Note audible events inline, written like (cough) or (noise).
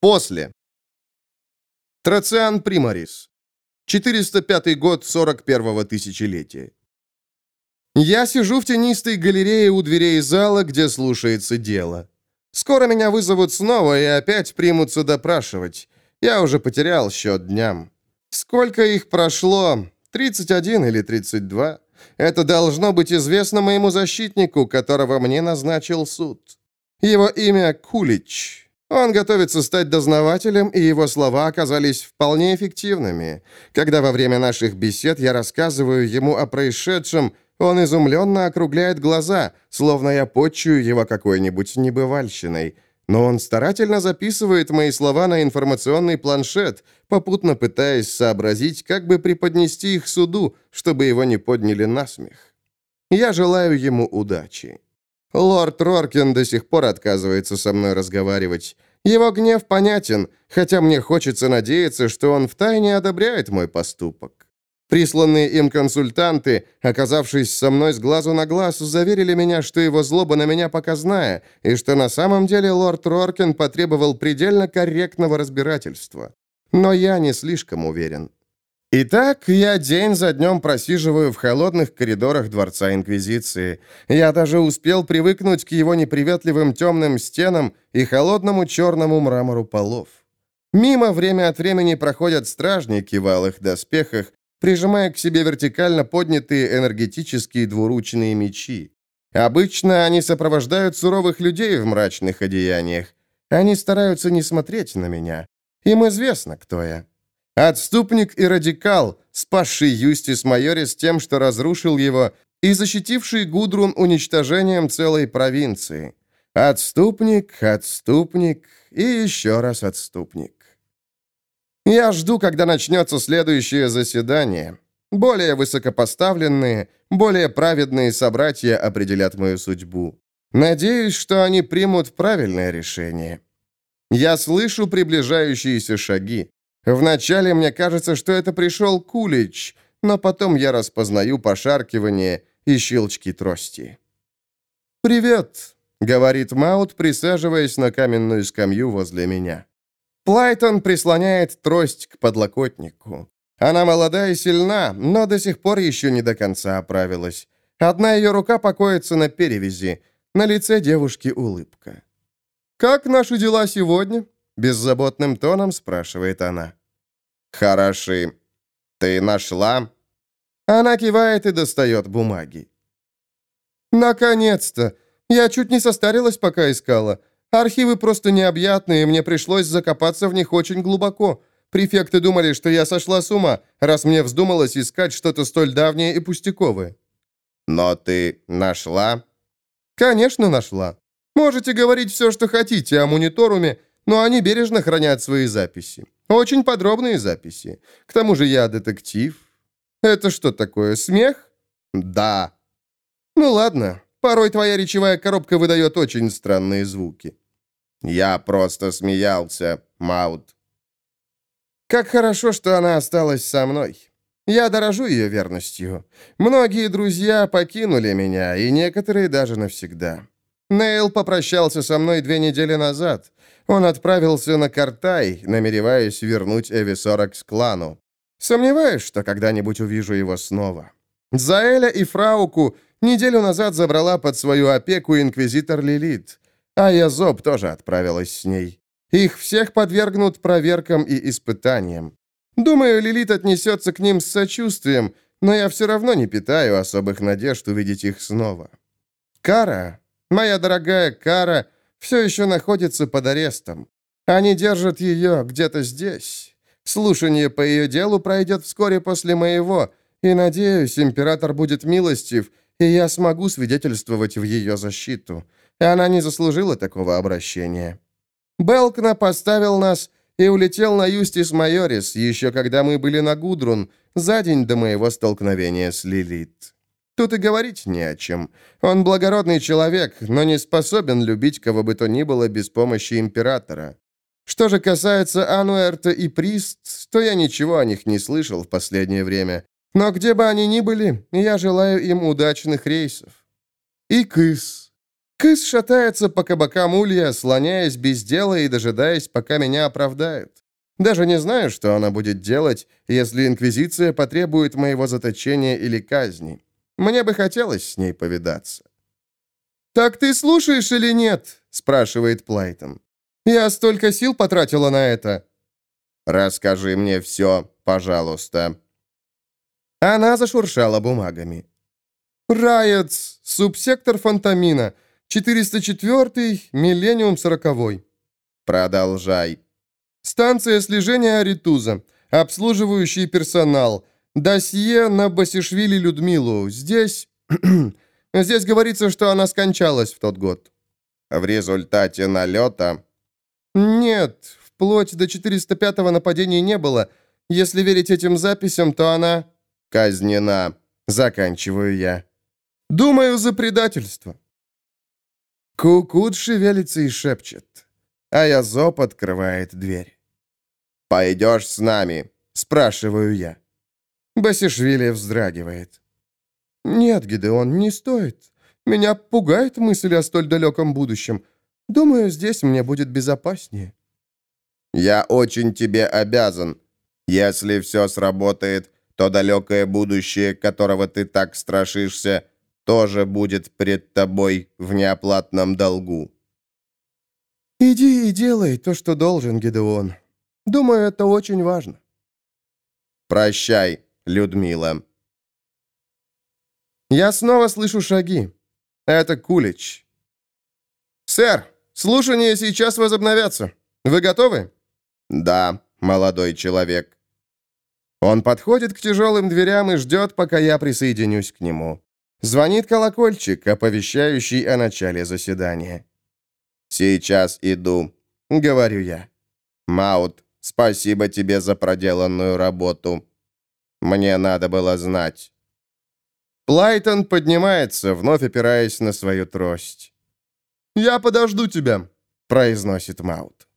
После. Трациан Примарис. 405 год 41-го тысячелетия. Я сижу в тенистой галерее у дверей зала, где слушается дело. Скоро меня вызовут снова и опять примутся допрашивать. Я уже потерял счет дням. Сколько их прошло? 31 или 32? Это должно быть известно моему защитнику, которого мне назначил суд. Его имя Кулич. Он готовится стать дознавателем, и его слова оказались вполне эффективными. Когда во время наших бесед я рассказываю ему о происшедшем, он изумленно округляет глаза, словно я почую его какой-нибудь небывальщиной. Но он старательно записывает мои слова на информационный планшет, попутно пытаясь сообразить, как бы преподнести их суду, чтобы его не подняли на смех. Я желаю ему удачи. Лорд Роркин до сих пор отказывается со мной разговаривать. Его гнев понятен, хотя мне хочется надеяться, что он втайне одобряет мой поступок. Присланные им консультанты, оказавшись со мной с глазу на глаз, заверили меня, что его злоба на меня показная, и что на самом деле лорд Роркин потребовал предельно корректного разбирательства. Но я не слишком уверен. Итак, я день за днем просиживаю в холодных коридорах Дворца Инквизиции. Я даже успел привыкнуть к его неприветливым темным стенам и холодному черному мрамору полов. Мимо время от времени проходят стражники в алых доспехах, прижимая к себе вертикально поднятые энергетические двуручные мечи. Обычно они сопровождают суровых людей в мрачных одеяниях. Они стараются не смотреть на меня. Им известно, кто я. Отступник и радикал, спасший Юстис Майорис тем, что разрушил его, и защитивший Гудрун уничтожением целой провинции. Отступник, отступник и еще раз отступник. Я жду, когда начнется следующее заседание. Более высокопоставленные, более праведные собратья определят мою судьбу. Надеюсь, что они примут правильное решение. Я слышу приближающиеся шаги. Вначале мне кажется, что это пришел Кулич, но потом я распознаю пошаркивание и щелчки трости. «Привет», — говорит Маут, присаживаясь на каменную скамью возле меня. Плайтон прислоняет трость к подлокотнику. Она молода и сильна, но до сих пор еще не до конца оправилась. Одна ее рука покоится на перевязи. На лице девушки улыбка. «Как наши дела сегодня?» — беззаботным тоном спрашивает она. «Хороши. Ты нашла?» Она кивает и достает бумаги. «Наконец-то! Я чуть не состарилась, пока искала. Архивы просто необъятные, мне пришлось закопаться в них очень глубоко. Префекты думали, что я сошла с ума, раз мне вздумалось искать что-то столь давнее и пустяковое». «Но ты нашла?» «Конечно, нашла. Можете говорить все, что хотите о мониторуме, но они бережно хранят свои записи. Очень подробные записи. К тому же я детектив. Это что такое, смех? Да. Ну ладно, порой твоя речевая коробка выдает очень странные звуки. Я просто смеялся, Маут. Как хорошо, что она осталась со мной. Я дорожу ее верностью. Многие друзья покинули меня, и некоторые даже навсегда. Нейл попрощался со мной две недели назад. Он отправился на Картай, намереваясь вернуть Эвисорок к клану. Сомневаюсь, что когда-нибудь увижу его снова. Заэля и Фрауку неделю назад забрала под свою опеку инквизитор Лилит, а Язоб тоже отправилась с ней. Их всех подвергнут проверкам и испытаниям. Думаю, Лилит отнесется к ним с сочувствием, но я все равно не питаю особых надежд увидеть их снова. Кара, моя дорогая Кара, все еще находится под арестом. Они держат ее где-то здесь. Слушание по ее делу пройдет вскоре после моего, и, надеюсь, император будет милостив, и я смогу свидетельствовать в ее защиту. И она не заслужила такого обращения. Белкна поставил нас и улетел на Юстис Майорис, еще когда мы были на Гудрун, за день до моего столкновения с Лилит. Тут и говорить не о чем. Он благородный человек, но не способен любить кого бы то ни было без помощи императора. Что же касается Ануэрта и Прист, то я ничего о них не слышал в последнее время. Но где бы они ни были, я желаю им удачных рейсов. И Кыс. Кыс шатается по кабакам улья, слоняясь без дела и дожидаясь, пока меня оправдают. Даже не знаю, что она будет делать, если Инквизиция потребует моего заточения или казни. Мне бы хотелось с ней повидаться. «Так ты слушаешь или нет?» — спрашивает Плайтон. «Я столько сил потратила на это». «Расскажи мне все, пожалуйста». Она зашуршала бумагами. «Райотс, субсектор Фантамина, 404-й, миллениум 40 «Продолжай». «Станция слежения Аритуза, обслуживающий персонал, досье на Басишвили Людмилу. Здесь... (clears throat) здесь говорится, что она скончалась в тот год». «В результате налета?» «Нет, вплоть до 405-го нападений не было. Если верить этим записям, то она...» «Казнена. Заканчиваю я». «Думаю, за предательство». Кукут шевелится и шепчет. А я зоб открывает дверь. «Пойдешь с нами?» — спрашиваю я. Басишвили вздрагивает. «Нет, Гидеон, не стоит. Меня пугает мысль о столь далеком будущем. Думаю, здесь мне будет безопаснее». «Я очень тебе обязан. Если все сработает, то далекое будущее, которого ты так страшишься, тоже будет пред тобой в неоплатном долгу». «Иди и делай то, что должен, Гедеон. Думаю, это очень важно». «Прощай, Людмила». Я снова слышу шаги. Это Кулич. «Сэр, слушания сейчас возобновятся. Вы готовы?» «Да, молодой человек». Он подходит к тяжелым дверям и ждет, пока я присоединюсь к нему. Звонит колокольчик, оповещающий о начале заседания. «Сейчас иду», — говорю я. «Маут, спасибо тебе за проделанную работу. Мне надо было знать». Плайтон поднимается, вновь опираясь на свою трость. «Я подожду тебя», — произносит Маут.